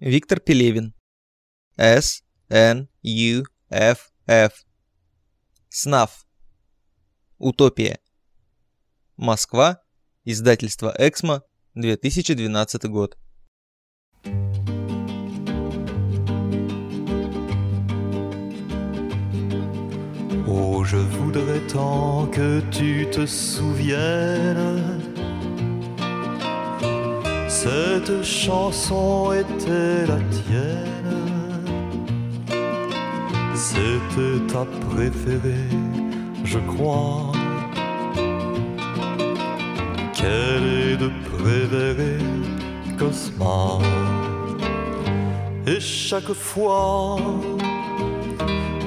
Виктор Пелевин. С. Н. Ю. Ф. Ф. СНАФ. Утопия. Москва. Издательство «Эксмо», 2012 год. Oh, je voudrais tant que tu te souviennes. Cette chanson était la tienne. C'était ta préférée, je crois. Quelle est de préférée, Cosma? Et chaque fois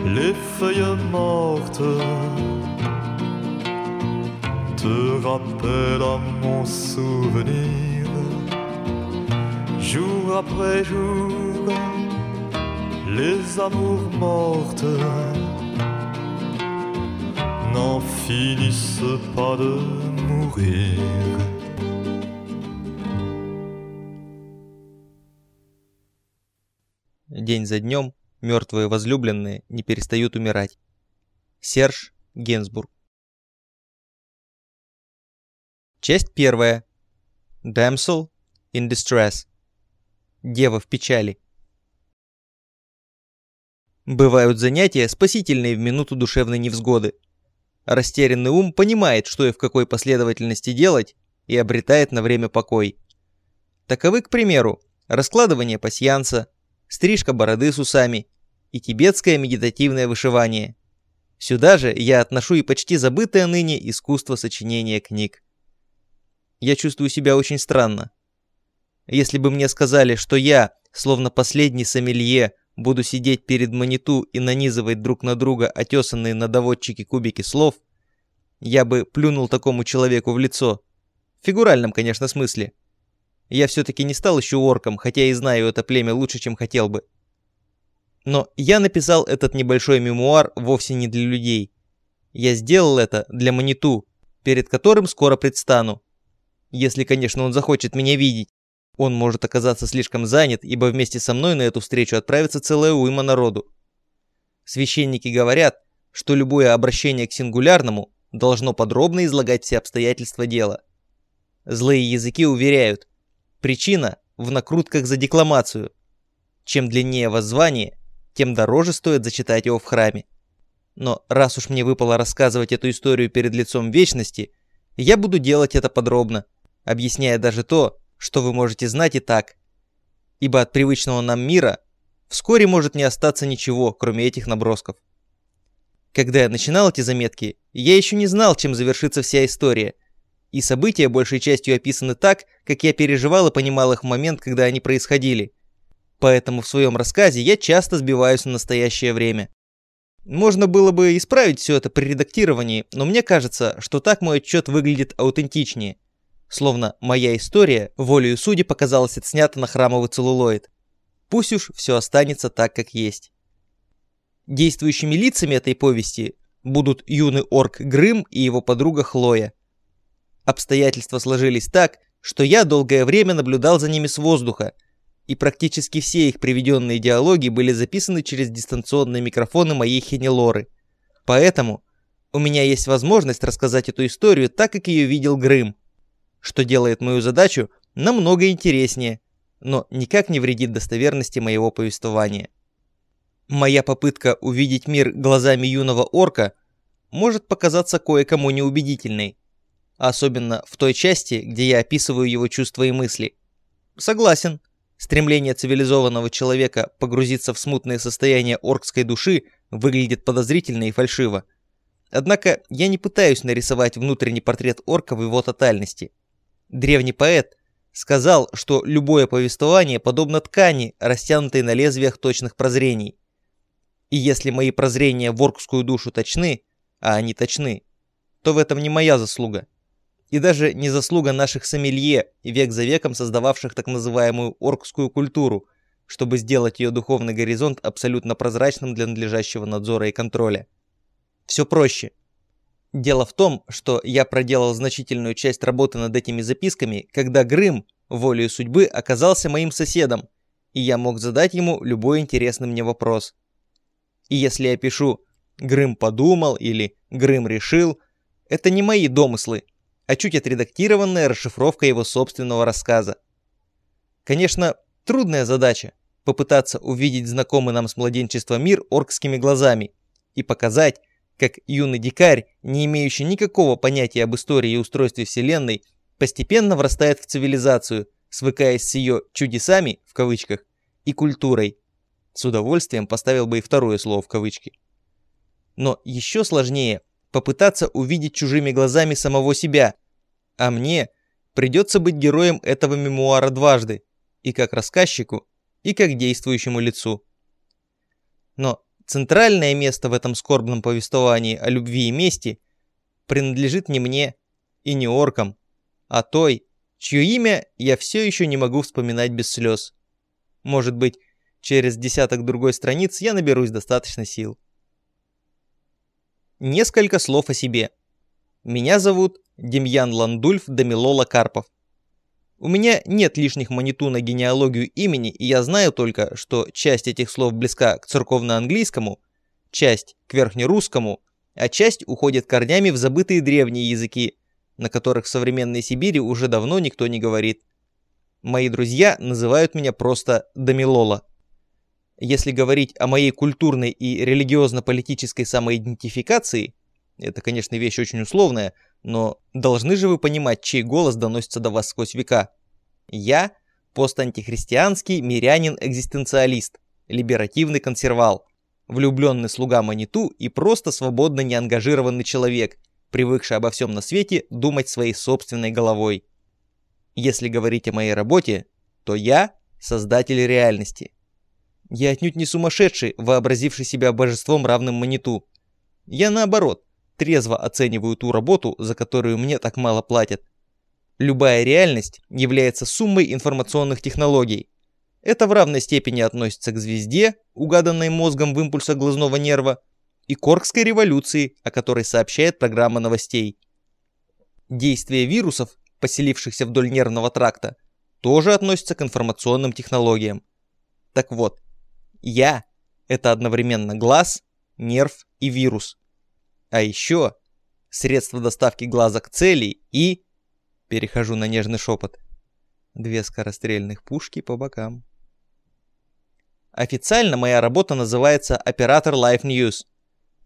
les feuilles mortes te rappellent à mon souvenir, jour après jour, les amours mortes n'en finissent pas de mourir. День за днем Мертвые возлюбленные не перестают умирать. Серж Генсбург. Часть первая. Damsel in distress. Дева в печали. Бывают занятия, спасительные в минуту душевной невзгоды. Растерянный ум понимает, что и в какой последовательности делать, и обретает на время покой. Таковы, к примеру, раскладывание пасьянса, стрижка бороды с усами и тибетское медитативное вышивание. Сюда же я отношу и почти забытое ныне искусство сочинения книг. Я чувствую себя очень странно. Если бы мне сказали, что я, словно последний сомелье, буду сидеть перед маниту и нанизывать друг на друга отесанные на доводчике кубики слов, я бы плюнул такому человеку в лицо. В фигуральном, конечно, смысле. Я все-таки не стал еще орком, хотя и знаю это племя лучше, чем хотел бы. Но я написал этот небольшой мемуар вовсе не для людей. Я сделал это для Маниту, перед которым скоро предстану. Если, конечно, он захочет меня видеть. Он может оказаться слишком занят, ибо вместе со мной на эту встречу отправится целая уйма народу. Священники говорят, что любое обращение к сингулярному должно подробно излагать все обстоятельства дела. Злые языки уверяют, Причина в накрутках за декламацию. Чем длиннее воззвание, тем дороже стоит зачитать его в храме. Но раз уж мне выпало рассказывать эту историю перед лицом вечности, я буду делать это подробно, объясняя даже то, что вы можете знать и так. Ибо от привычного нам мира вскоре может не остаться ничего, кроме этих набросков. Когда я начинал эти заметки, я еще не знал, чем завершится вся история – и события большей частью описаны так, как я переживал и понимал их в момент, когда они происходили. Поэтому в своем рассказе я часто сбиваюсь на настоящее время. Можно было бы исправить все это при редактировании, но мне кажется, что так мой отчет выглядит аутентичнее. Словно моя история, волею судьи, показалась отснята на храмовый целлулоид. Пусть уж все останется так, как есть. Действующими лицами этой повести будут юный орк Грым и его подруга Хлоя. Обстоятельства сложились так, что я долгое время наблюдал за ними с воздуха, и практически все их приведенные диалоги были записаны через дистанционные микрофоны моей Хенелоры. Поэтому у меня есть возможность рассказать эту историю так, как ее видел Грым, что делает мою задачу намного интереснее, но никак не вредит достоверности моего повествования. Моя попытка увидеть мир глазами юного орка может показаться кое-кому неубедительной, особенно в той части, где я описываю его чувства и мысли. Согласен, стремление цивилизованного человека погрузиться в смутное состояние оркской души выглядит подозрительно и фальшиво. Однако я не пытаюсь нарисовать внутренний портрет орка в его тотальности. Древний поэт сказал, что любое повествование подобно ткани, растянутой на лезвиях точных прозрений. И если мои прозрения в оркскую душу точны, а они точны, то в этом не моя заслуга и даже не заслуга наших сомелье, век за веком создававших так называемую оркскую культуру, чтобы сделать ее духовный горизонт абсолютно прозрачным для надлежащего надзора и контроля. Все проще. Дело в том, что я проделал значительную часть работы над этими записками, когда Грым, волею судьбы, оказался моим соседом и я мог задать ему любой интересный мне вопрос. И если я пишу «Грым подумал» или «Грым решил», это не мои домыслы, а чуть отредактированная расшифровка его собственного рассказа. Конечно, трудная задача – попытаться увидеть знакомый нам с младенчества мир оркскими глазами и показать, как юный дикарь, не имеющий никакого понятия об истории и устройстве Вселенной, постепенно врастает в цивилизацию, свыкаясь с ее «чудесами» в кавычках и культурой. С удовольствием поставил бы и второе слово в кавычки. Но еще сложнее попытаться увидеть чужими глазами самого себя, а мне придется быть героем этого мемуара дважды, и как рассказчику, и как действующему лицу. Но центральное место в этом скорбном повествовании о любви и мести принадлежит не мне и не оркам, а той, чье имя я все еще не могу вспоминать без слез. Может быть, через десяток другой страниц я наберусь достаточно сил. Несколько слов о себе. Меня зовут Демьян Ландульф Дамилола Карпов. У меня нет лишних маниту на генеалогию имени, и я знаю только, что часть этих слов близка к церковно-английскому, часть к верхнерусскому, а часть уходит корнями в забытые древние языки, на которых в современной Сибири уже давно никто не говорит. Мои друзья называют меня просто Дамилола. Если говорить о моей культурной и религиозно-политической самоидентификации, это, конечно, вещь очень условная, но должны же вы понимать, чей голос доносится до вас сквозь века. Я – постантихристианский мирянин-экзистенциалист, либеративный консервал, влюбленный слуга Маниту и просто свободно неангажированный человек, привыкший обо всем на свете думать своей собственной головой. Если говорить о моей работе, то я – создатель реальности – я отнюдь не сумасшедший, вообразивший себя божеством равным Маниту. Я наоборот, трезво оцениваю ту работу, за которую мне так мало платят. Любая реальность является суммой информационных технологий. Это в равной степени относится к звезде, угаданной мозгом в импульсах глазного нерва, и Коркской революции, о которой сообщает программа новостей. Действие вирусов, поселившихся вдоль нервного тракта, тоже относится к информационным технологиям. Так вот, я – это одновременно глаз, нерв и вирус. А еще средство доставки глаза к цели и... Перехожу на нежный шепот. Две скорострельных пушки по бокам. Официально моя работа называется «Оператор Life News».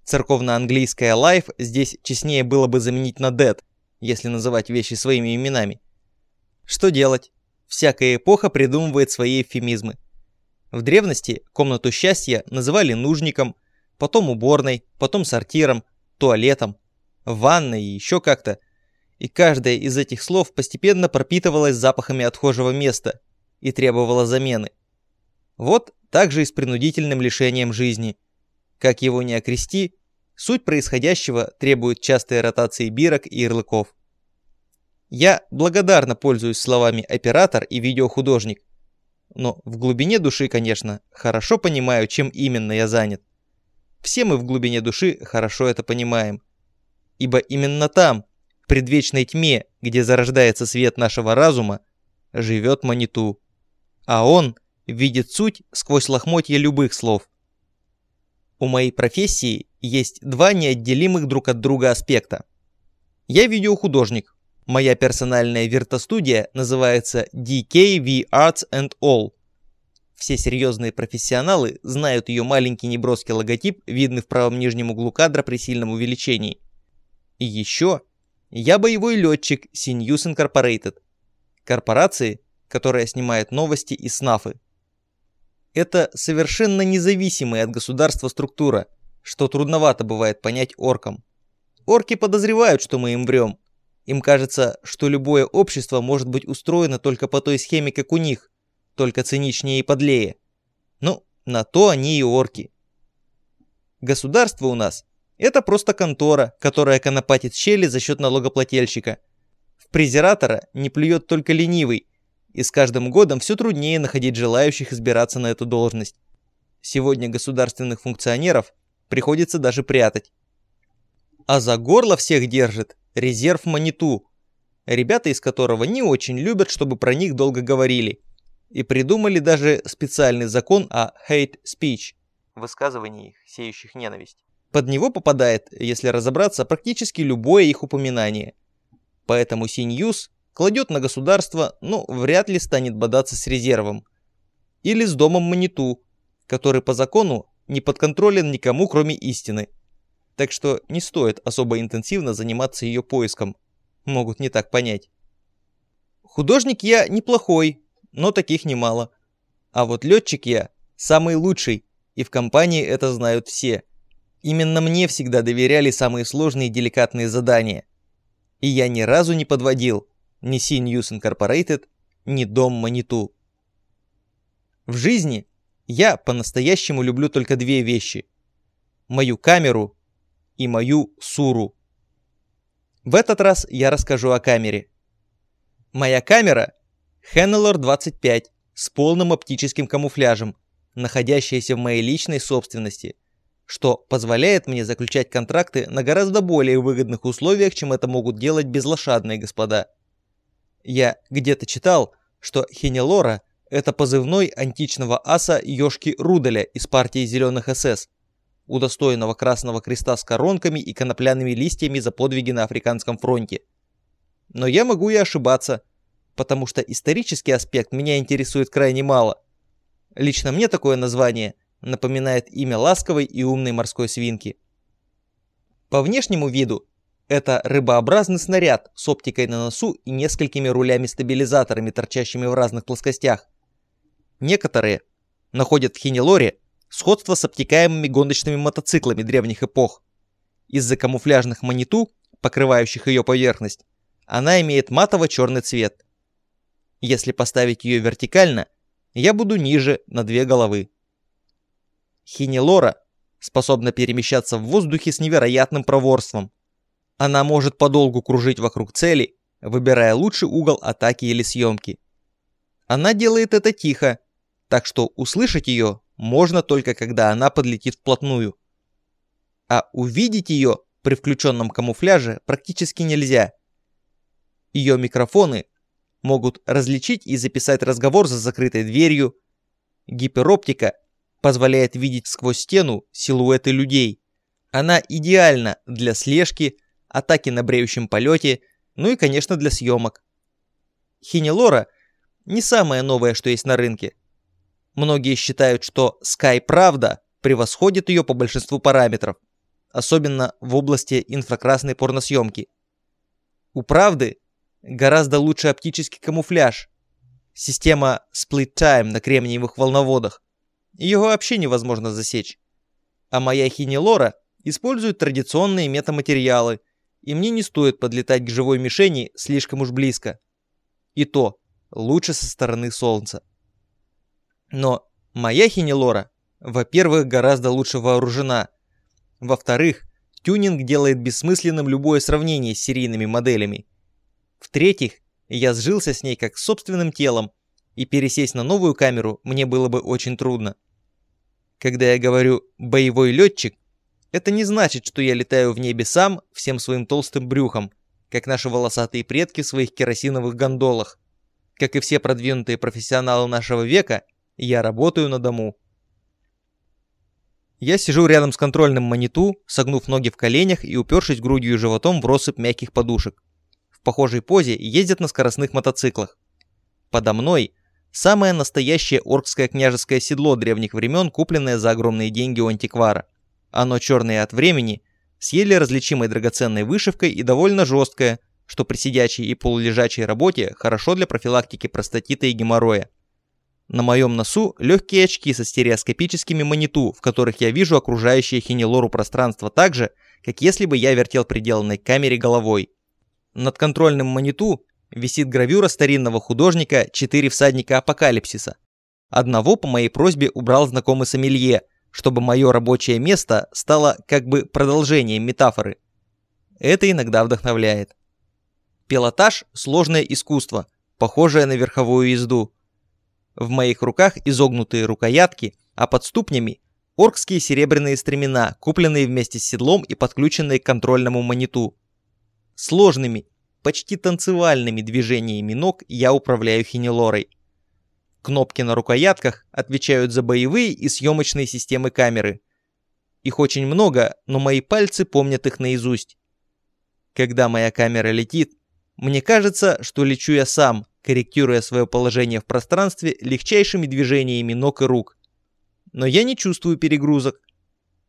Церковно-английское «life» здесь честнее было бы заменить на «dead», если называть вещи своими именами. Что делать? Всякая эпоха придумывает свои эвфемизмы. В древности комнату счастья называли нужником, потом уборной, потом сортиром, туалетом, ванной и еще как-то. И каждое из этих слов постепенно пропитывалось запахами отхожего места и требовало замены. Вот так же и с принудительным лишением жизни. Как его ни окрести, суть происходящего требует частой ротации бирок и ярлыков. Я благодарно пользуюсь словами «оператор» и «видеохудожник», но в глубине души, конечно, хорошо понимаю, чем именно я занят. Все мы в глубине души хорошо это понимаем. Ибо именно там, в предвечной тьме, где зарождается свет нашего разума, живет Маниту. А он видит суть сквозь лохмотья любых слов. У моей профессии есть два неотделимых друг от друга аспекта. Я видеохудожник, Моя персональная виртостудия называется DKV Arts and All. Все серьезные профессионалы знают ее маленький неброский логотип, видный в правом нижнем углу кадра при сильном увеличении. И еще я боевой летчик Sinus Incorporated, корпорации, которая снимает новости и снафы. Это совершенно независимая от государства структура, что трудновато бывает понять оркам. Орки подозревают, что мы им врем, им кажется, что любое общество может быть устроено только по той схеме, как у них, только циничнее и подлее. Ну, на то они и орки. Государство у нас – это просто контора, которая конопатит щели за счет налогоплательщика. В презиратора не плюет только ленивый, и с каждым годом все труднее находить желающих избираться на эту должность. Сегодня государственных функционеров приходится даже прятать. А за горло всех держит резерв Маниту, ребята из которого не очень любят, чтобы про них долго говорили. И придумали даже специальный закон о hate speech – высказываниях, сеющих ненависть. Под него попадает, если разобраться, практически любое их упоминание. Поэтому CNews кладет на государство, но вряд ли станет бодаться с резервом. Или с домом Маниту, который по закону не подконтролен никому, кроме истины. Так что не стоит особо интенсивно заниматься ее поиском. Могут не так понять. Художник я неплохой, но таких немало. А вот летчик я самый лучший, и в компании это знают все. Именно мне всегда доверяли самые сложные и деликатные задания. И я ни разу не подводил ни C-News Incorporated, ни Дом Маниту. В жизни я по-настоящему люблю только две вещи. Мою камеру и мою суру. В этот раз я расскажу о камере. Моя камера Hennelor 25 с полным оптическим камуфляжем, находящаяся в моей личной собственности – что позволяет мне заключать контракты на гораздо более выгодных условиях, чем это могут делать безлошадные господа. Я где-то читал, что Хенелора – это позывной античного аса Ёшки Руделя из партии Зеленых СС, удостоенного Красного Креста с коронками и конопляными листьями за подвиги на Африканском фронте. Но я могу и ошибаться, потому что исторический аспект меня интересует крайне мало. Лично мне такое название – напоминает имя ласковой и умной морской свинки. По внешнему виду это рыбообразный снаряд с оптикой на носу и несколькими рулями-стабилизаторами, торчащими в разных плоскостях. Некоторые находят в Хинелоре сходство с обтекаемыми гоночными мотоциклами древних эпох. Из-за камуфляжных маниту, покрывающих ее поверхность, она имеет матово-черный цвет. Если поставить ее вертикально, я буду ниже на две головы. Хинелора способна перемещаться в воздухе с невероятным проворством. Она может подолгу кружить вокруг цели, выбирая лучший угол атаки или съемки. Она делает это тихо, так что услышать ее можно только когда она подлетит вплотную. А увидеть ее при включенном камуфляже практически нельзя. Ее микрофоны могут различить и записать разговор за закрытой дверью. Гипероптика позволяет видеть сквозь стену силуэты людей. Она идеальна для слежки, атаки на бреющем полете, ну и, конечно, для съемок. Хинелора не самое новое, что есть на рынке. Многие считают, что Sky Правда превосходит ее по большинству параметров, особенно в области инфракрасной порносъемки. У Правды гораздо лучше оптический камуфляж, система Split Time на кремниевых волноводах, ее вообще невозможно засечь. А моя хинелора использует традиционные метаматериалы, и мне не стоит подлетать к живой мишени слишком уж близко. И то, лучше со стороны солнца. Но моя хинелора, во-первых, гораздо лучше вооружена. Во-вторых, тюнинг делает бессмысленным любое сравнение с серийными моделями. В-третьих, я сжился с ней как с собственным телом, и пересесть на новую камеру мне было бы очень трудно. Когда я говорю «боевой летчик», это не значит, что я летаю в небе сам всем своим толстым брюхом, как наши волосатые предки в своих керосиновых гондолах. Как и все продвинутые профессионалы нашего века, я работаю на дому. Я сижу рядом с контрольным маниту, согнув ноги в коленях и упершись грудью и животом в россыпь мягких подушек. Похожей позе ездят на скоростных мотоциклах. Подо мной Самое настоящее оркское княжеское седло древних времен, купленное за огромные деньги у антиквара. Оно черное от времени, с еле различимой драгоценной вышивкой и довольно жесткое, что при сидячей и полулежачей работе хорошо для профилактики простатита и геморроя. На моем носу легкие очки со стереоскопическими маниту, в которых я вижу окружающее хинелору пространство так же, как если бы я вертел приделанной к камере головой. Над контрольным маниту висит гравюра старинного художника «Четыре всадника апокалипсиса». Одного по моей просьбе убрал знакомый сомелье, чтобы мое рабочее место стало как бы продолжением метафоры. Это иногда вдохновляет. Пилотаж – сложное искусство, похожее на верховую езду. В моих руках изогнутые рукоятки, а под ступнями – оркские серебряные стремена, купленные вместе с седлом и подключенные к контрольному маниту. Сложными почти танцевальными движениями ног я управляю хинелорой. Кнопки на рукоятках отвечают за боевые и съемочные системы камеры. Их очень много, но мои пальцы помнят их наизусть. Когда моя камера летит, мне кажется, что лечу я сам, корректируя свое положение в пространстве легчайшими движениями ног и рук. Но я не чувствую перегрузок.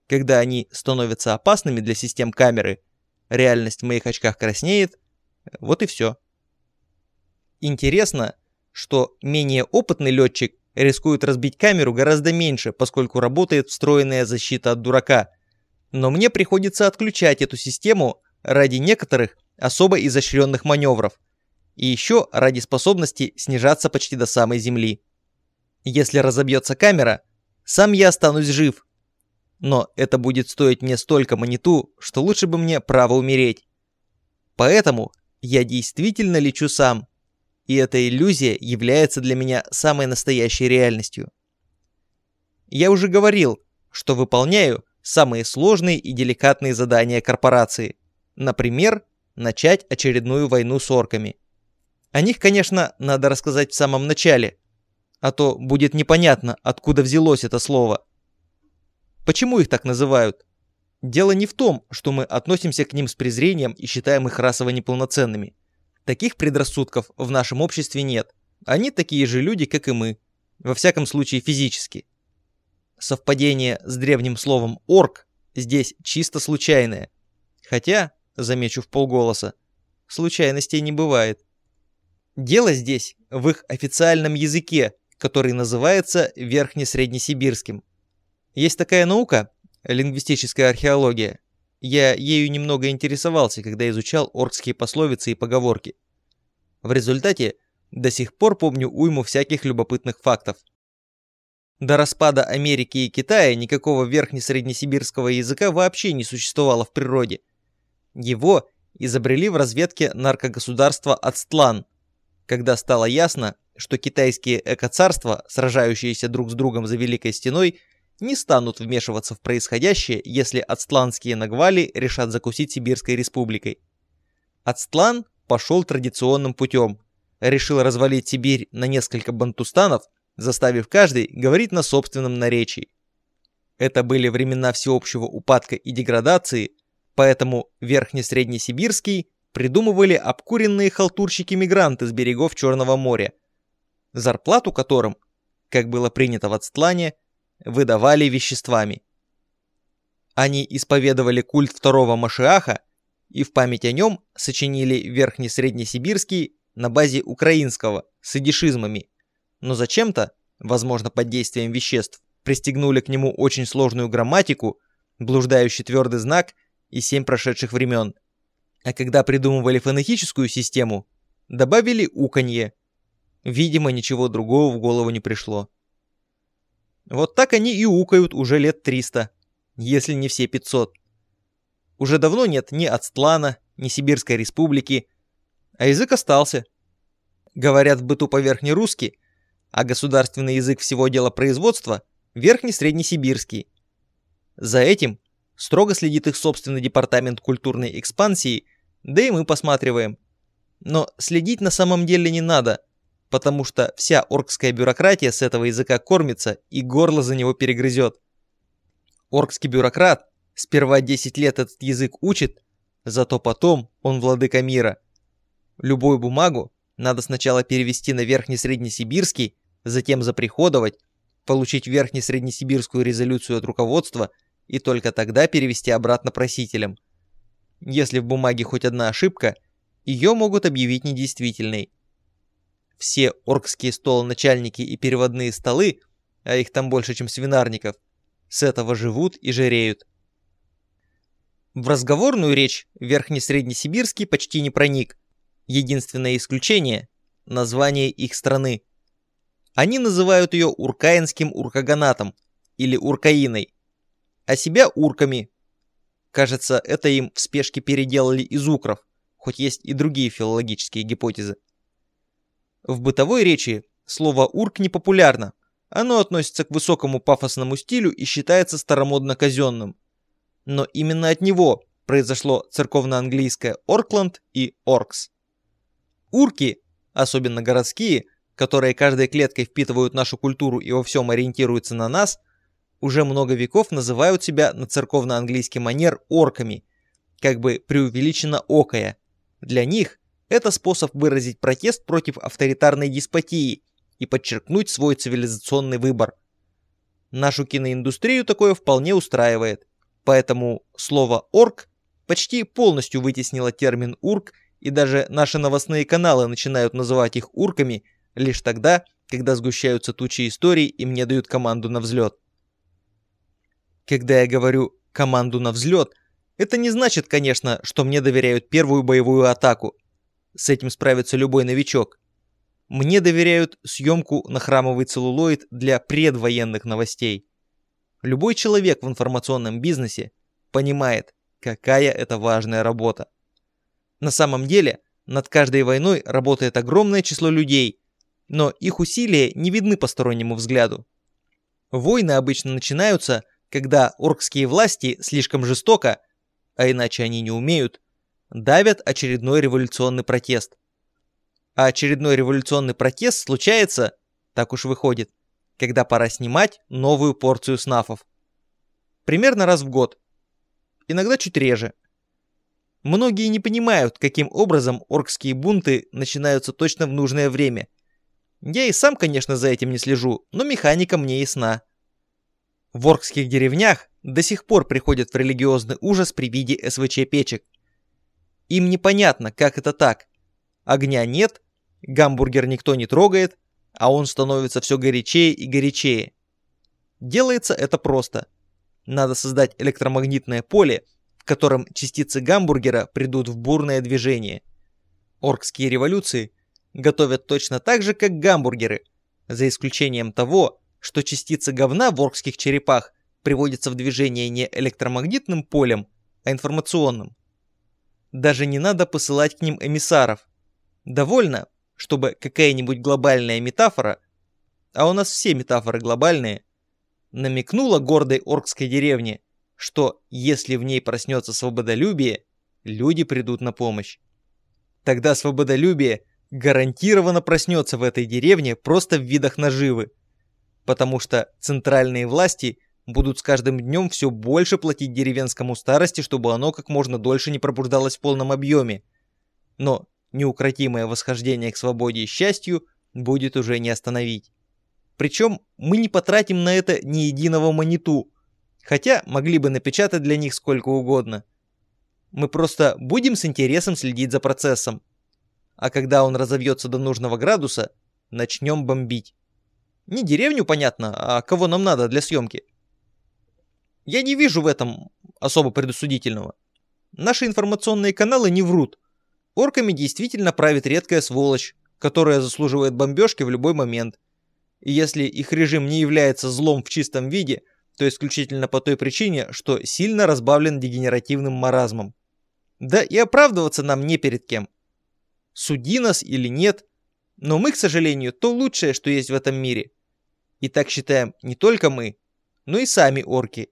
Когда они становятся опасными для систем камеры, реальность в моих очках краснеет, вот и все. Интересно, что менее опытный летчик рискует разбить камеру гораздо меньше, поскольку работает встроенная защита от дурака. Но мне приходится отключать эту систему ради некоторых особо изощренных маневров. И еще ради способности снижаться почти до самой земли. Если разобьется камера, сам я останусь жив. Но это будет стоить мне столько монету, что лучше бы мне право умереть. Поэтому я действительно лечу сам. И эта иллюзия является для меня самой настоящей реальностью. Я уже говорил, что выполняю самые сложные и деликатные задания корпорации. Например, начать очередную войну с орками. О них, конечно, надо рассказать в самом начале, а то будет непонятно, откуда взялось это слово. Почему их так называют? Дело не в том, что мы относимся к ним с презрением и считаем их расово неполноценными. Таких предрассудков в нашем обществе нет. Они такие же люди, как и мы. Во всяком случае физически. Совпадение с древним словом «орк» здесь чисто случайное. Хотя, замечу в полголоса, случайностей не бывает. Дело здесь в их официальном языке, который называется верхнесреднесибирским. Есть такая наука – лингвистическая археология. Я ею немного интересовался, когда изучал оркские пословицы и поговорки. В результате до сих пор помню уйму всяких любопытных фактов. До распада Америки и Китая никакого верхнесреднесибирского языка вообще не существовало в природе – его изобрели в разведке наркогосударства Ацтлан, когда стало ясно, что китайские экоцарства, сражающиеся друг с другом за Великой Стеной, не станут вмешиваться в происходящее, если ацтланские нагвали решат закусить Сибирской республикой. Ацтлан пошел традиционным путем, решил развалить Сибирь на несколько бантустанов, заставив каждый говорить на собственном наречии. Это были времена всеобщего упадка и деградации, Поэтому Верхне-Среднесибирский придумывали обкуренные халтурщики-мигранты с берегов Черного моря, зарплату которым, как было принято в Ацтлане, выдавали веществами. Они исповедовали культ второго Машиаха и в память о нем сочинили Верхне-Среднесибирский на базе украинского с идишизмами, но зачем-то, возможно под действием веществ, пристегнули к нему очень сложную грамматику, блуждающий твердый знак и семь прошедших времен. А когда придумывали фонетическую систему, добавили уканье. Видимо, ничего другого в голову не пришло. Вот так они и укают уже лет 300, если не все 500. Уже давно нет ни Ацтлана, ни Сибирской республики, а язык остался. Говорят в быту по-верхнерусски, а государственный язык всего дела производства – верхне-среднесибирский. За этим Строго следит их собственный департамент культурной экспансии, да и мы посматриваем. Но следить на самом деле не надо, потому что вся оркская бюрократия с этого языка кормится и горло за него перегрызет. Оркский бюрократ сперва 10 лет этот язык учит, зато потом он владыка мира. Любую бумагу надо сначала перевести на верхне-среднесибирский, затем заприходовать, получить верхне-среднесибирскую резолюцию от руководства – и только тогда перевести обратно просителям. Если в бумаге хоть одна ошибка, ее могут объявить недействительной. Все оркские столоначальники и переводные столы, а их там больше, чем свинарников, с этого живут и жиреют. В разговорную речь верхне-среднесибирский почти не проник. Единственное исключение – название их страны. Они называют ее Уркаинским уркаганатом или Уркаиной а себя урками. Кажется, это им в спешке переделали из укров, хоть есть и другие филологические гипотезы. В бытовой речи слово «урк» не популярно. Оно относится к высокому пафосному стилю и считается старомодно-казенным. Но именно от него произошло церковно-английское «Оркланд» и «Оркс». Урки, особенно городские, которые каждой клеткой впитывают нашу культуру и во всем ориентируются на нас, уже много веков называют себя на церковно-английский манер орками, как бы преувеличенно окая. Для них это способ выразить протест против авторитарной деспотии и подчеркнуть свой цивилизационный выбор. Нашу киноиндустрию такое вполне устраивает, поэтому слово «орк» почти полностью вытеснило термин «урк», и даже наши новостные каналы начинают называть их «урками» лишь тогда, когда сгущаются тучи историй и мне дают команду на взлет. Когда я говорю «команду на взлет», это не значит, конечно, что мне доверяют первую боевую атаку. С этим справится любой новичок. Мне доверяют съемку на храмовый целлулоид для предвоенных новостей. Любой человек в информационном бизнесе понимает, какая это важная работа. На самом деле, над каждой войной работает огромное число людей, но их усилия не видны постороннему взгляду. Войны обычно начинаются, когда оркские власти слишком жестоко, а иначе они не умеют, давят очередной революционный протест. А очередной революционный протест случается, так уж выходит, когда пора снимать новую порцию снафов. Примерно раз в год. Иногда чуть реже. Многие не понимают, каким образом оркские бунты начинаются точно в нужное время. Я и сам, конечно, за этим не слежу, но механика мне ясна. В оркских деревнях до сих пор приходят в религиозный ужас при виде СВЧ-печек. Им непонятно, как это так. Огня нет, гамбургер никто не трогает, а он становится все горячее и горячее. Делается это просто. Надо создать электромагнитное поле, в котором частицы гамбургера придут в бурное движение. Оркские революции готовят точно так же, как гамбургеры, за исключением того, что частицы говна в оркских черепах приводятся в движение не электромагнитным полем, а информационным. Даже не надо посылать к ним эмиссаров. Довольно, чтобы какая-нибудь глобальная метафора, а у нас все метафоры глобальные, намекнула гордой оркской деревне, что если в ней проснется свободолюбие, люди придут на помощь. Тогда свободолюбие гарантированно проснется в этой деревне просто в видах наживы, потому что центральные власти будут с каждым днем все больше платить деревенскому старости, чтобы оно как можно дольше не пробуждалось в полном объеме. Но неукротимое восхождение к свободе и счастью будет уже не остановить. Причем мы не потратим на это ни единого маниту, хотя могли бы напечатать для них сколько угодно. Мы просто будем с интересом следить за процессом. А когда он разовьется до нужного градуса, начнем бомбить. Не деревню, понятно, а кого нам надо для съемки. Я не вижу в этом особо предосудительного. Наши информационные каналы не врут. Орками действительно правит редкая сволочь, которая заслуживает бомбежки в любой момент. И если их режим не является злом в чистом виде, то исключительно по той причине, что сильно разбавлен дегенеративным маразмом. Да и оправдываться нам не перед кем. Суди нас или нет, но мы, к сожалению, то лучшее, что есть в этом мире. И так считаем не только мы, но и сами орки.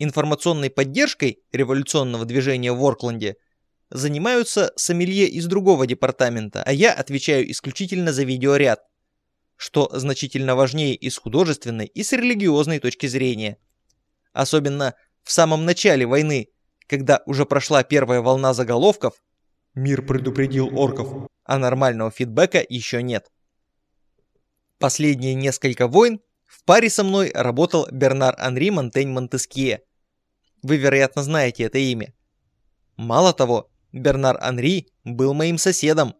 Информационной поддержкой революционного движения в Оркленде занимаются сомелье из другого департамента, а я отвечаю исключительно за видеоряд что значительно важнее и с художественной, и с религиозной точки зрения. Особенно в самом начале войны, когда уже прошла первая волна заголовков «Мир предупредил орков», а нормального фидбэка еще нет. Последние несколько войн в паре со мной работал Бернар Анри Монтень Монтескье. Вы, вероятно, знаете это имя. Мало того, Бернар Анри был моим соседом,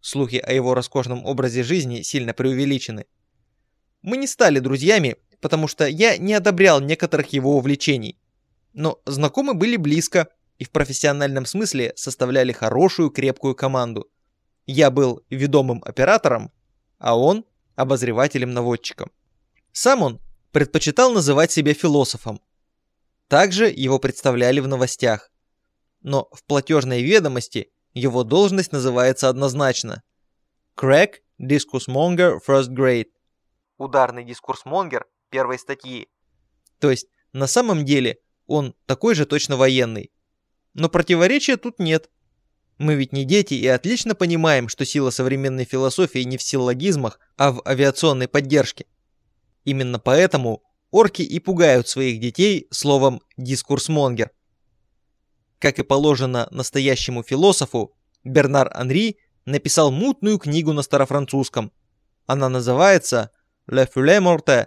Слухи о его роскошном образе жизни сильно преувеличены. Мы не стали друзьями, потому что я не одобрял некоторых его увлечений. Но знакомы были близко и в профессиональном смысле составляли хорошую крепкую команду. Я был ведомым оператором, а он обозревателем-наводчиком. Сам он предпочитал называть себя философом. Также его представляли в новостях. Но в платежной ведомости его должность называется однозначно. Crack Discusmonger First Grade. Ударный дискурсмонгер первой статьи. То есть, на самом деле, он такой же точно военный. Но противоречия тут нет. Мы ведь не дети и отлично понимаем, что сила современной философии не в силлогизмах, а в авиационной поддержке. Именно поэтому орки и пугают своих детей словом «дискурсмонгер». Как и положено настоящему философу, Бернар Анри написал мутную книгу на старофранцузском. Она называется «Le feuille morte»,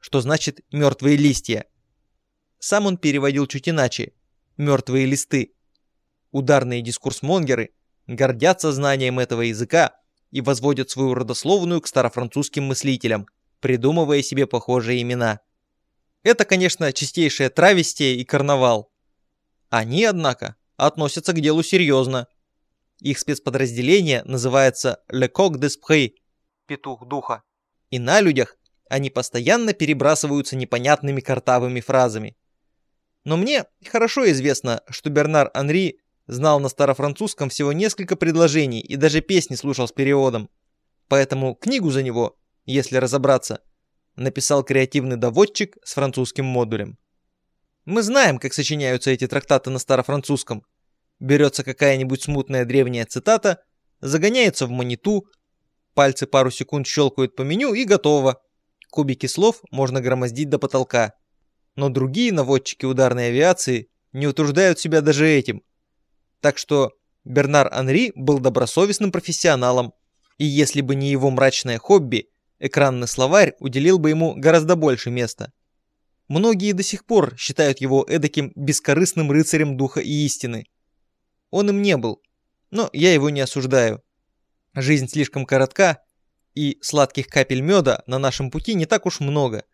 что значит «мертвые листья». Сам он переводил чуть иначе «мертвые листы». Ударные дискурсмонгеры гордятся знанием этого языка и возводят свою родословную к старофранцузским мыслителям, придумывая себе похожие имена. Это, конечно, чистейшее травестие и карнавал. Они, однако, относятся к делу серьезно. Их спецподразделение называется «Le Coq d'Esprit» – «Петух духа». И на людях они постоянно перебрасываются непонятными картавыми фразами. Но мне хорошо известно, что Бернар Анри знал на старофранцузском всего несколько предложений и даже песни слушал с переводом. Поэтому книгу за него, если разобраться, написал креативный доводчик с французским модулем. Мы знаем, как сочиняются эти трактаты на старофранцузском. Берется какая-нибудь смутная древняя цитата, загоняется в мониту, пальцы пару секунд щелкают по меню и готово. Кубики слов можно громоздить до потолка. Но другие наводчики ударной авиации не утруждают себя даже этим. Так что Бернар Анри был добросовестным профессионалом, и если бы не его мрачное хобби, экранный словарь уделил бы ему гораздо больше места. Многие до сих пор считают его эдаким бескорыстным рыцарем духа и истины. Он им не был, но я его не осуждаю. Жизнь слишком коротка, и сладких капель меда на нашем пути не так уж много.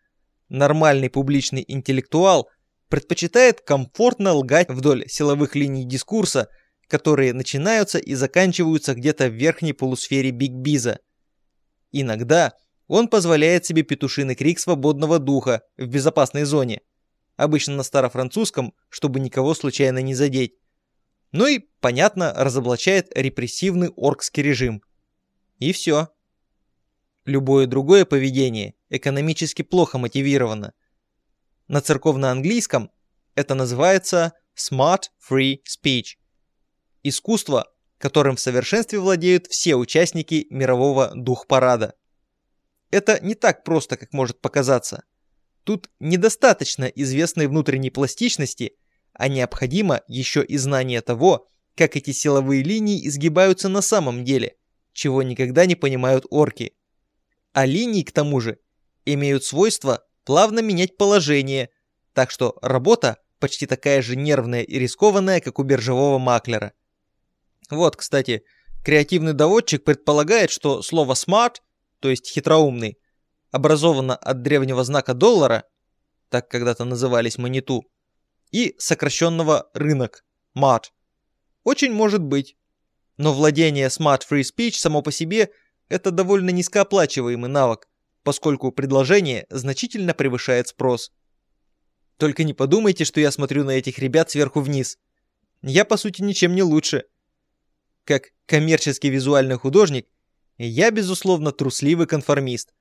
Нормальный публичный интеллектуал предпочитает комфортно лгать вдоль силовых линий дискурса, которые начинаются и заканчиваются где-то в верхней полусфере Биг-Биза. Иногда он позволяет себе петушиный крик свободного духа в безопасной зоне, обычно на старофранцузском, чтобы никого случайно не задеть. Ну и, понятно, разоблачает репрессивный оркский режим. И все. Любое другое поведение экономически плохо мотивировано. На церковно-английском это называется Smart Free Speech. Искусство, которым в совершенстве владеют все участники мирового дух-парада. Это не так просто, как может показаться. Тут недостаточно известной внутренней пластичности, а необходимо еще и знание того, как эти силовые линии изгибаются на самом деле, чего никогда не понимают орки. А линии, к тому же, имеют свойство плавно менять положение, так что работа почти такая же нервная и рискованная, как у биржевого маклера. Вот, кстати, креативный доводчик предполагает, что слово «smart» то есть хитроумный, образована от древнего знака доллара, так когда-то назывались маниту, и сокращенного рынок, мат. Очень может быть. Но владение Smart Free Speech само по себе – это довольно низкооплачиваемый навык, поскольку предложение значительно превышает спрос. Только не подумайте, что я смотрю на этих ребят сверху вниз. Я, по сути, ничем не лучше. Как коммерческий визуальный художник – я, безусловно, трусливый конформист.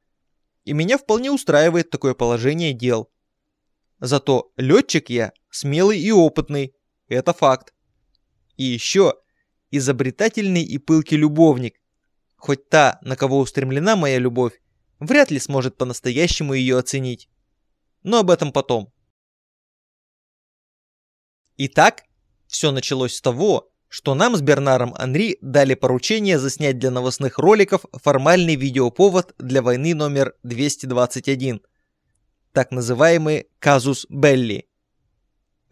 И меня вполне устраивает такое положение дел. Зато летчик я смелый и опытный. Это факт. И еще изобретательный и пылкий любовник. Хоть та, на кого устремлена моя любовь, вряд ли сможет по-настоящему ее оценить. Но об этом потом. Итак, все началось с того, что нам с Бернаром Анри дали поручение заснять для новостных роликов формальный видеоповод для войны номер 221, так называемый казус Белли.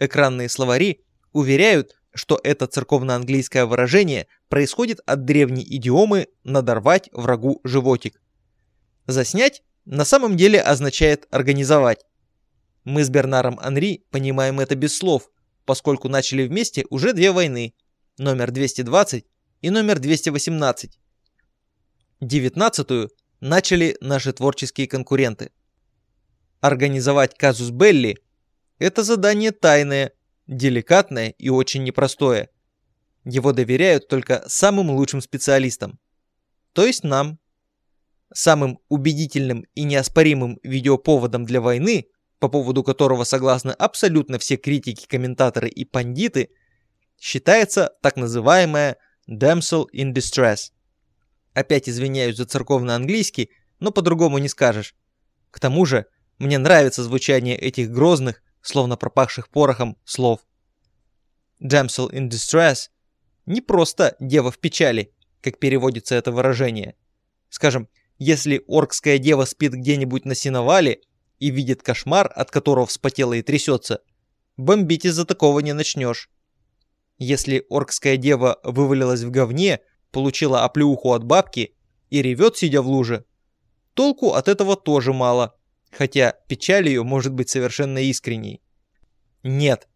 Экранные словари уверяют, что это церковно-английское выражение происходит от древней идиомы «надорвать врагу животик». Заснять на самом деле означает организовать. Мы с Бернаром Анри понимаем это без слов, поскольку начали вместе уже две войны – номер 220 и номер 218. Девятнадцатую начали наши творческие конкуренты. Организовать казус Белли – это задание тайное, деликатное и очень непростое. Его доверяют только самым лучшим специалистам, то есть нам. Самым убедительным и неоспоримым видеоповодом для войны, по поводу которого согласны абсолютно все критики, комментаторы и пандиты – считается так называемая Damsel in Distress. Опять извиняюсь за церковный английский, но по-другому не скажешь. К тому же, мне нравится звучание этих грозных, словно пропахших порохом, слов. Damsel in Distress не просто дева в печали, как переводится это выражение. Скажем, если оркская дева спит где-нибудь на сеновале и видит кошмар, от которого вспотела и трясется, бомбить из-за такого не начнешь. Если оркская дева вывалилась в говне, получила оплеуху от бабки и ревет, сидя в луже, толку от этого тоже мало, хотя печаль ее может быть совершенно искренней. Нет,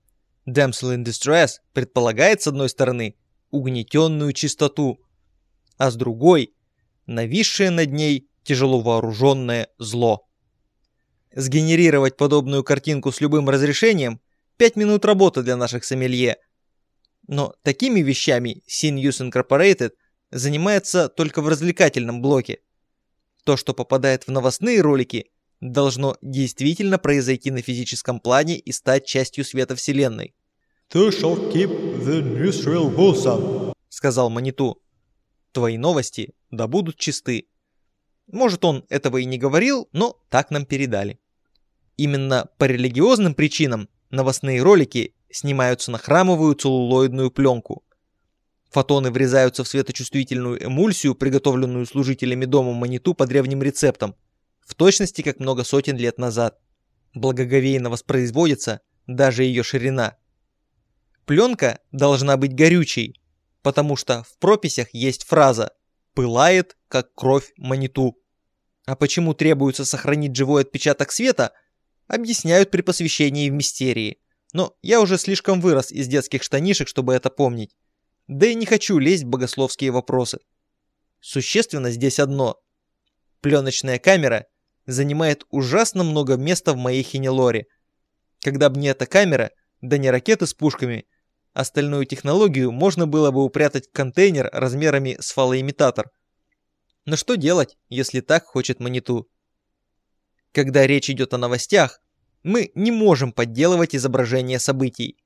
Damsel in Distress предполагает с одной стороны угнетенную чистоту, а с другой – нависшее над ней тяжело вооруженное зло. Сгенерировать подобную картинку с любым разрешением – 5 минут работы для наших сомелье. Но такими вещами Sin Use Incorporated занимается только в развлекательном блоке. То, что попадает в новостные ролики, должно действительно произойти на физическом плане и стать частью света Вселенной. «Ты shall keep the newsreel wholesome», — сказал Маниту. «Твои новости да будут чисты». Может, он этого и не говорил, но так нам передали. Именно по религиозным причинам новостные ролики снимаются на храмовую целлулоидную пленку. Фотоны врезаются в светочувствительную эмульсию, приготовленную служителями дома Маниту по древним рецептам, в точности как много сотен лет назад. Благоговейно воспроизводится даже ее ширина. Пленка должна быть горючей, потому что в прописях есть фраза «пылает, как кровь Маниту». А почему требуется сохранить живой отпечаток света, объясняют при посвящении в мистерии. Но я уже слишком вырос из детских штанишек, чтобы это помнить. Да и не хочу лезть в богословские вопросы. Существенно здесь одно. Пленочная камера занимает ужасно много места в моей хинелоре. Когда бы не эта камера, да не ракеты с пушками, остальную технологию можно было бы упрятать в контейнер размерами с фалоимитатор. Но что делать, если так хочет Маниту? Когда речь идет о новостях, мы не можем подделывать изображение событий.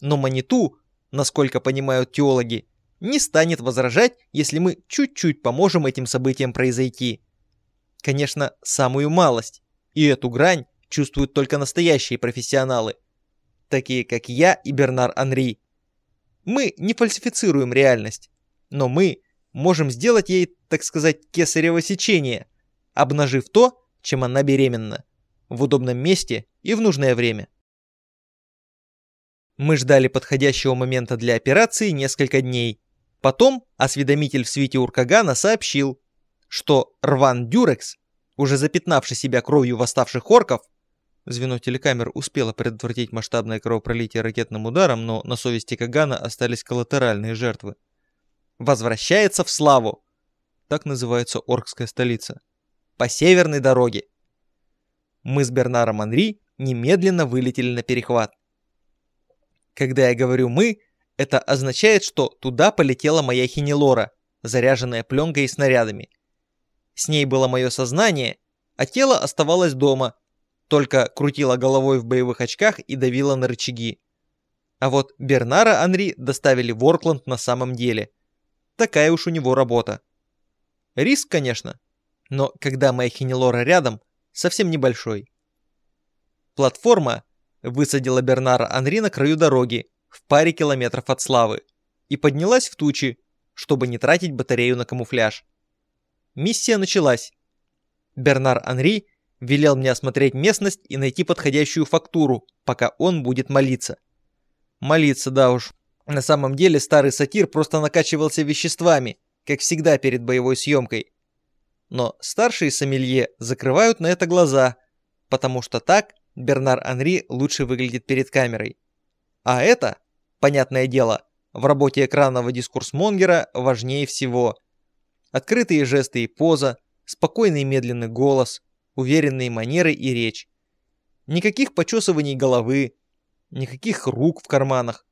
Но Маниту, насколько понимают теологи, не станет возражать, если мы чуть-чуть поможем этим событиям произойти. Конечно, самую малость. И эту грань чувствуют только настоящие профессионалы, такие как я и Бернар Анри. Мы не фальсифицируем реальность, но мы можем сделать ей, так сказать, кесарево сечение, обнажив то, чем она беременна, в удобном месте и в нужное время. Мы ждали подходящего момента для операции несколько дней. Потом осведомитель в свете Уркагана сообщил, что Рван Дюрекс, уже запятнавший себя кровью восставших орков, звено телекамер успело предотвратить масштабное кровопролитие ракетным ударом, но на совести Кагана остались коллатеральные жертвы, возвращается в славу. Так называется оркская столица. По северной дороге. Мы с Бернаром Анри немедленно вылетели на перехват. Когда я говорю «мы», это означает, что туда полетела моя хинелора, заряженная пленкой и снарядами – с ней было мое сознание, а тело оставалось дома, только крутило головой в боевых очках и давило на рычаги. А вот Бернара Анри доставили в Оркланд на самом деле. Такая уж у него работа. Риск, конечно, но когда моя хинелора рядом, совсем небольшой. Платформа высадила Бернара Анри на краю дороги, в паре километров от Славы, и поднялась в тучи, чтобы не тратить батарею на камуфляж. Миссия началась. Бернар Анри велел мне осмотреть местность и найти подходящую фактуру, пока он будет молиться. Молиться, да уж. На самом деле старый сатир просто накачивался веществами, как всегда перед боевой съемкой. Но старшие сомелье закрывают на это глаза, потому что так Бернар Анри лучше выглядит перед камерой. А это, понятное дело, в работе экранного дискурсмонгера важнее всего – Открытые жесты и поза, спокойный медленный голос, уверенные манеры и речь. Никаких почесываний головы, никаких рук в карманах.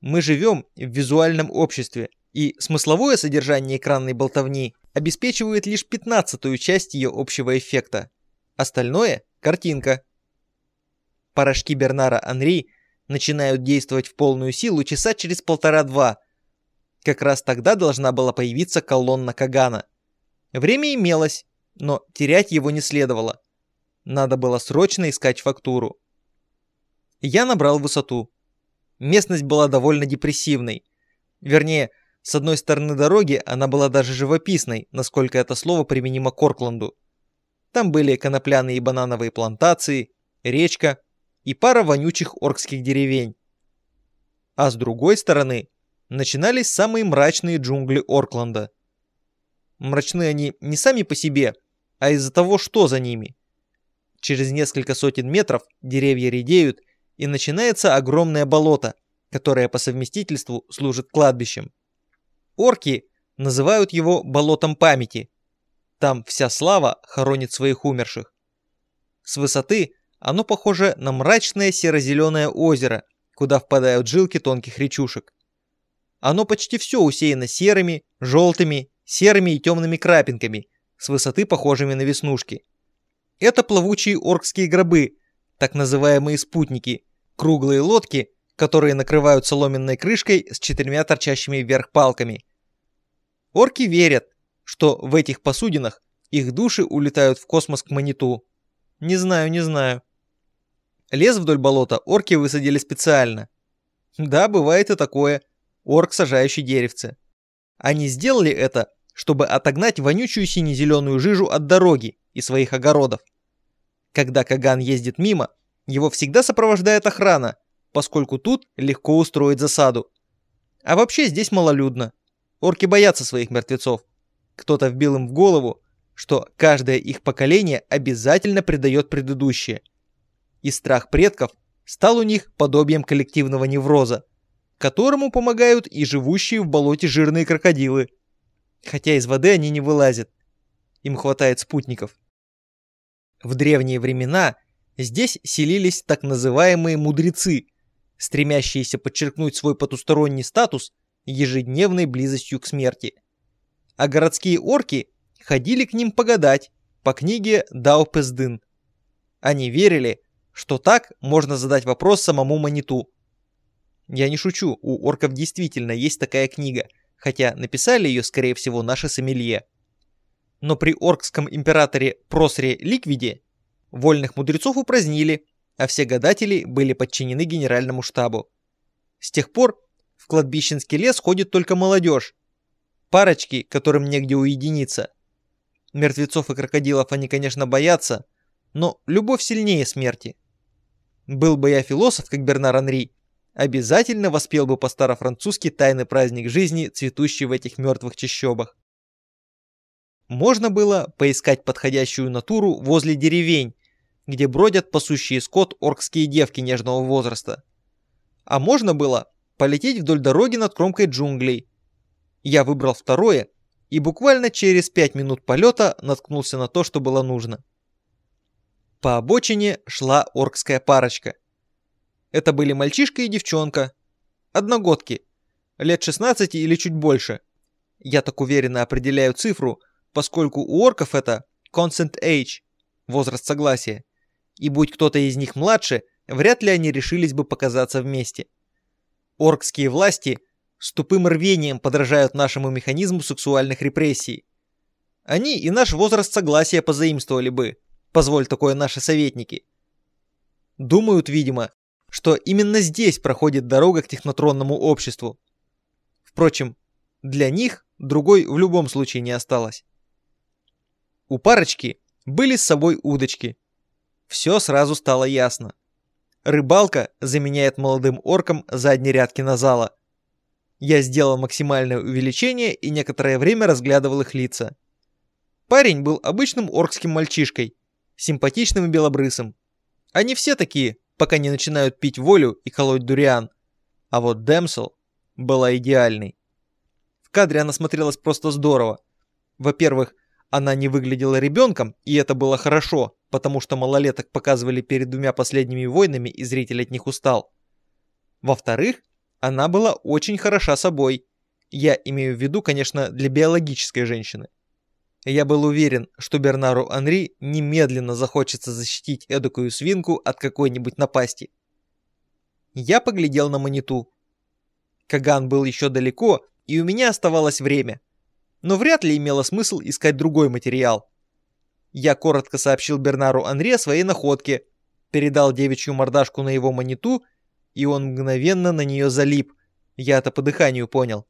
Мы живем в визуальном обществе, и смысловое содержание экранной болтовни обеспечивает лишь пятнадцатую часть ее общего эффекта. Остальное – картинка. Порошки Бернара Анри начинают действовать в полную силу часа через полтора-два, Как раз тогда должна была появиться колонна Кагана. Время имелось, но терять его не следовало. Надо было срочно искать фактуру. Я набрал высоту. Местность была довольно депрессивной. Вернее, с одной стороны дороги она была даже живописной, насколько это слово применимо к Оркланду. Там были конопляные и банановые плантации, речка и пара вонючих оркских деревень. А с другой стороны начинались самые мрачные джунгли Оркланда. Мрачны они не сами по себе, а из-за того, что за ними. Через несколько сотен метров деревья редеют, и начинается огромное болото, которое по совместительству служит кладбищем. Орки называют его болотом памяти. Там вся слава хоронит своих умерших. С высоты оно похоже на мрачное серо-зеленое озеро, куда впадают жилки тонких речушек. Оно почти все усеяно серыми, желтыми, серыми и темными крапинками, с высоты похожими на веснушки. Это плавучие оркские гробы, так называемые спутники, круглые лодки, которые накрывают соломенной крышкой с четырьмя торчащими вверх палками. Орки верят, что в этих посудинах их души улетают в космос к Маниту. Не знаю, не знаю. Лес вдоль болота орки высадили специально. Да, бывает и такое. Орк, сажающий деревце. Они сделали это, чтобы отогнать вонючую сине-зеленую жижу от дороги и своих огородов. Когда Каган ездит мимо, его всегда сопровождает охрана, поскольку тут легко устроить засаду. А вообще здесь малолюдно. Орки боятся своих мертвецов. Кто-то вбил им в голову, что каждое их поколение обязательно предает предыдущее. И страх предков стал у них подобием коллективного невроза, которому помогают и живущие в болоте жирные крокодилы. Хотя из воды они не вылазят. Им хватает спутников. В древние времена здесь селились так называемые мудрецы, стремящиеся подчеркнуть свой потусторонний статус ежедневной близостью к смерти. А городские орки ходили к ним погадать по книге Дао Пездын. Они верили, что так можно задать вопрос самому Маниту. Я не шучу, у орков действительно есть такая книга, хотя написали ее, скорее всего, наши сомелье. Но при оркском императоре Просре Ликвиде вольных мудрецов упразднили, а все гадатели были подчинены генеральному штабу. С тех пор в кладбищенский лес ходит только молодежь, парочки, которым негде уединиться. Мертвецов и крокодилов они, конечно, боятся, но любовь сильнее смерти. Был бы я философ, как Бернар Анри, обязательно воспел бы по-старо-французски тайный праздник жизни, цветущий в этих мертвых чащобах. Можно было поискать подходящую натуру возле деревень, где бродят пасущие скот оркские девки нежного возраста. А можно было полететь вдоль дороги над кромкой джунглей. Я выбрал второе и буквально через пять минут полета наткнулся на то, что было нужно. По обочине шла оркская парочка. Это были мальчишка и девчонка. Одногодки. Лет 16 или чуть больше. Я так уверенно определяю цифру, поскольку у орков это consent age, возраст согласия. И будь кто-то из них младше, вряд ли они решились бы показаться вместе. Оркские власти с тупым рвением подражают нашему механизму сексуальных репрессий. Они и наш возраст согласия позаимствовали бы, позволь такое наши советники. Думают, видимо, что именно здесь проходит дорога к технотронному обществу. Впрочем, для них другой в любом случае не осталось. У парочки были с собой удочки. Все сразу стало ясно. Рыбалка заменяет молодым оркам задние ряд кинозала. Я сделал максимальное увеличение и некоторое время разглядывал их лица. Парень был обычным оркским мальчишкой, симпатичным и белобрысым. Они все такие, пока не начинают пить волю и колоть дуриан. А вот Дэмсел была идеальной. В кадре она смотрелась просто здорово. Во-первых, она не выглядела ребенком, и это было хорошо, потому что малолеток показывали перед двумя последними войнами, и зритель от них устал. Во-вторых, она была очень хороша собой. Я имею в виду, конечно, для биологической женщины. Я был уверен, что Бернару Анри немедленно захочется защитить эдакую свинку от какой-нибудь напасти. Я поглядел на Маниту. Каган был еще далеко, и у меня оставалось время. Но вряд ли имело смысл искать другой материал. Я коротко сообщил Бернару Анри о своей находке, передал девичью мордашку на его маниту, и он мгновенно на нее залип. Я это по дыханию понял.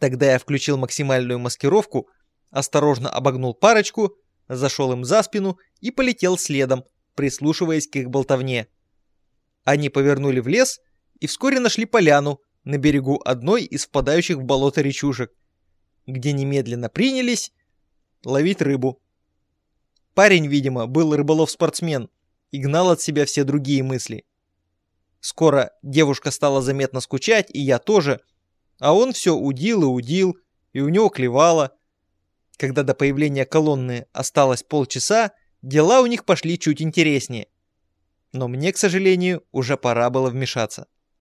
Тогда я включил максимальную маскировку, осторожно обогнул парочку, зашел им за спину и полетел следом, прислушиваясь к их болтовне. Они повернули в лес и вскоре нашли поляну на берегу одной из впадающих в болото речушек, где немедленно принялись ловить рыбу. Парень, видимо, был рыболов-спортсмен и гнал от себя все другие мысли. Скоро девушка стала заметно скучать, и я тоже, а он все удил и удил, и у него клевало. Когда до появления колонны осталось полчаса, дела у них пошли чуть интереснее. Но мне, к сожалению, уже пора было вмешаться.